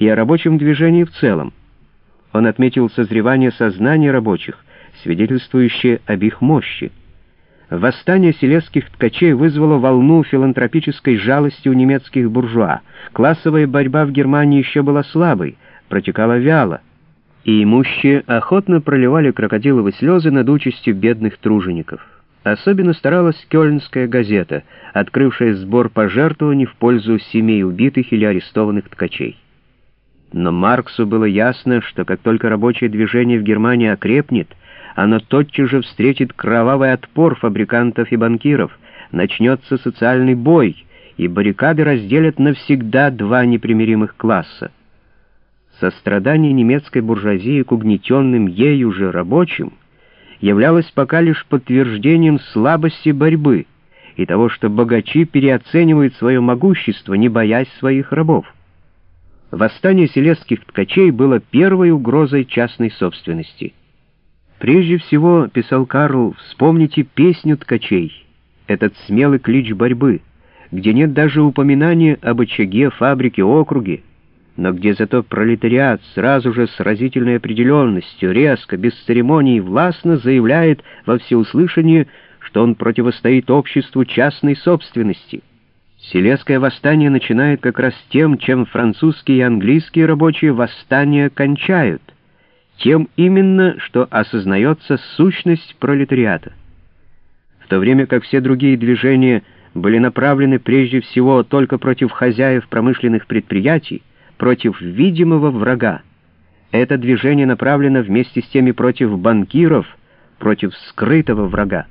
и о рабочем движении в целом. Он отметил созревание сознания рабочих, свидетельствующее об их мощи. Восстание селезских ткачей вызвало волну филантропической жалости у немецких буржуа. Классовая борьба в Германии еще была слабой, протекала вяло, и имущие охотно проливали крокодиловые слезы над участью бедных тружеников. Особенно старалась Кёльнская газета, открывшая сбор пожертвований в пользу семей убитых или арестованных ткачей. Но Марксу было ясно, что как только рабочее движение в Германии окрепнет, оно тотчас же встретит кровавый отпор фабрикантов и банкиров, начнется социальный бой, и баррикады разделят навсегда два непримиримых класса. Сострадание немецкой буржуазии к угнетенным ею же рабочим являлось пока лишь подтверждением слабости борьбы и того, что богачи переоценивают свое могущество, не боясь своих рабов. Восстание селезских ткачей было первой угрозой частной собственности. Прежде всего, писал Карл, вспомните песню ткачей, этот смелый клич борьбы, где нет даже упоминания об очаге, фабрике, округе, но где зато пролетариат сразу же с разительной определенностью, резко, без церемоний, властно заявляет во всеуслышание, что он противостоит обществу частной собственности — Селезское восстание начинает как раз тем, чем французские и английские рабочие восстания кончают, тем именно, что осознается сущность пролетариата. В то время как все другие движения были направлены прежде всего только против хозяев промышленных предприятий, против видимого врага, это движение направлено вместе с теми против банкиров, против скрытого врага.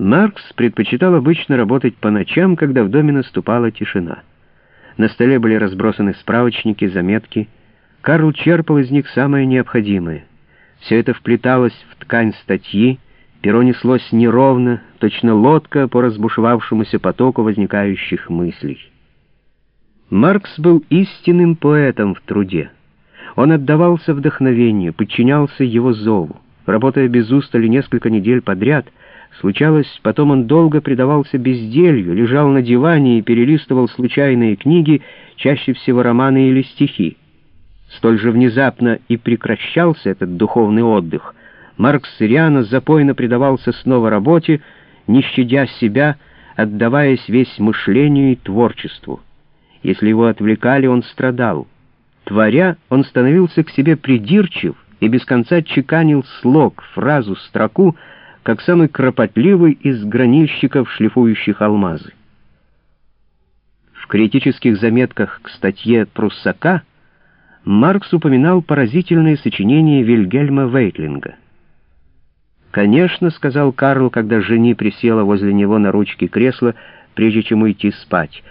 Маркс предпочитал обычно работать по ночам, когда в доме наступала тишина. На столе были разбросаны справочники, заметки. Карл черпал из них самое необходимое. Все это вплеталось в ткань статьи, перо неслось неровно, точно лодка по разбушевавшемуся потоку возникающих мыслей. Маркс был истинным поэтом в труде. Он отдавался вдохновению, подчинялся его зову. Работая без устали несколько недель подряд — Случалось, потом он долго предавался безделью, лежал на диване и перелистывал случайные книги, чаще всего романы или стихи. Столь же внезапно и прекращался этот духовный отдых. Маркс Сириано запойно предавался снова работе, не щадя себя, отдаваясь весь мышлению и творчеству. Если его отвлекали, он страдал. Творя, он становился к себе придирчив и без конца чеканил слог, фразу, строку, как самый кропотливый из гранильщиков, шлифующих алмазы. В критических заметках к статье Пруссака Маркс упоминал поразительное сочинение Вильгельма Вейтлинга. «Конечно», — сказал Карл, когда жени присела возле него на ручке кресла, прежде чем уйти спать,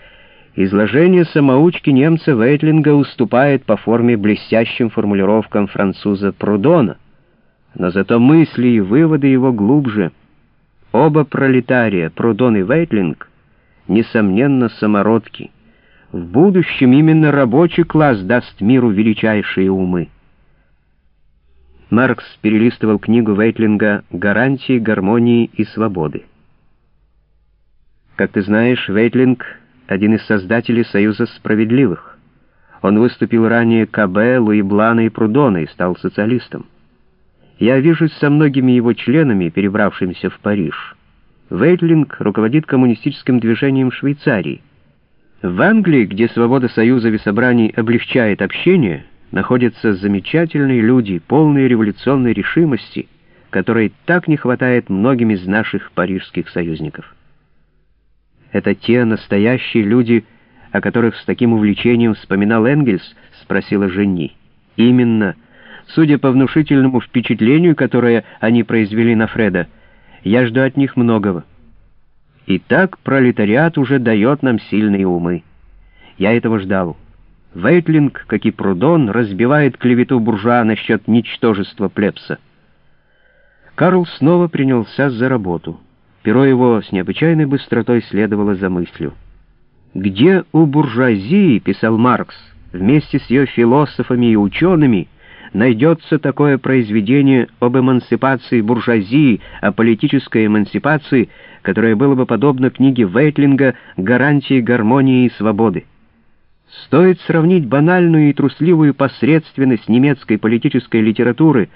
изложение самоучки немца Вейтлинга уступает по форме блестящим формулировкам француза Прудона — но зато мысли и выводы его глубже. Оба пролетария, Прудон и Вейтлинг, несомненно, самородки. В будущем именно рабочий класс даст миру величайшие умы. Маркс перелистывал книгу Вейтлинга «Гарантии, гармонии и свободы». Как ты знаешь, Вейтлинг — один из создателей Союза Справедливых. Он выступил ранее КБ, Луи Блана и Прудона и стал социалистом. Я вижусь со многими его членами, перебравшимися в Париж. Вейтлинг руководит коммунистическим движением Швейцарии. В Англии, где свобода союзов и собраний облегчает общение, находятся замечательные люди, полные революционной решимости, которой так не хватает многим из наших парижских союзников. Это те настоящие люди, о которых с таким увлечением вспоминал Энгельс, спросила Жени. Именно Судя по внушительному впечатлению, которое они произвели на Фреда, я жду от них многого. И так пролетариат уже дает нам сильные умы. Я этого ждал. Вейтлинг, как и Прудон, разбивает клевету буржуа насчет ничтожества плебса. Карл снова принялся за работу. Перо его с необычайной быстротой следовало за мыслью. «Где у буржуазии, — писал Маркс, — вместе с ее философами и учеными, — найдется такое произведение об эмансипации буржуазии, о политической эмансипации, которое было бы подобно книге Вейтлинга «Гарантии гармонии и свободы». Стоит сравнить банальную и трусливую посредственность немецкой политической литературы